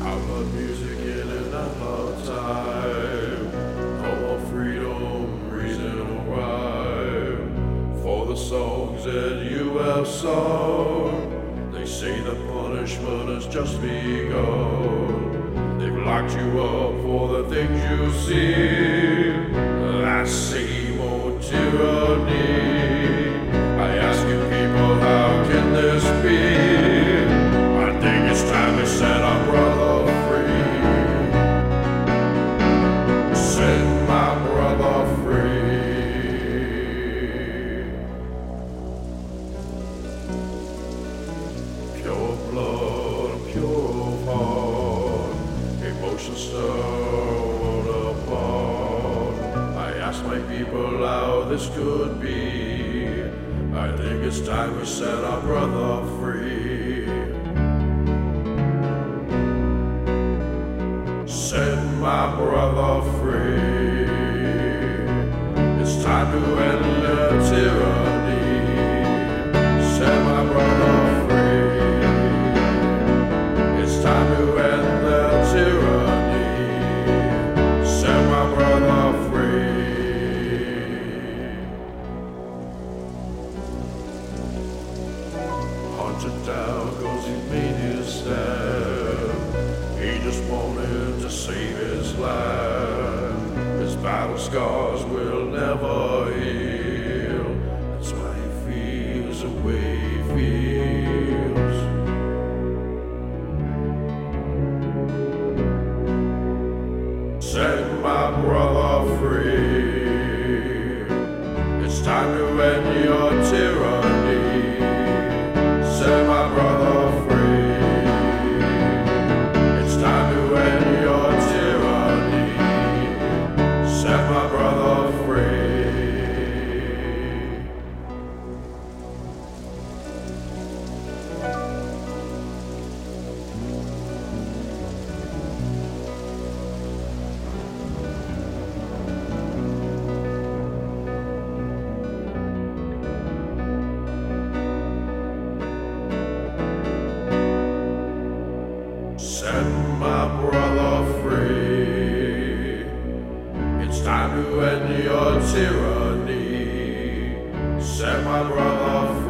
I love music in and I love time. I want freedom, reason or. For the songs that you have sung, they say the punishment has just begun. They've locked you up for the things you see. That same old tyranny. I ask my people how this could be. I think it's time we set our brother free. Set my brother free. It's time to end Hunted down cause he made his stand. He just wanted to save his life. His battle scars will never heal. That's why he feels the way he feels. Set my brother free. It's time to end your Time to end your tyranny. Set my brother.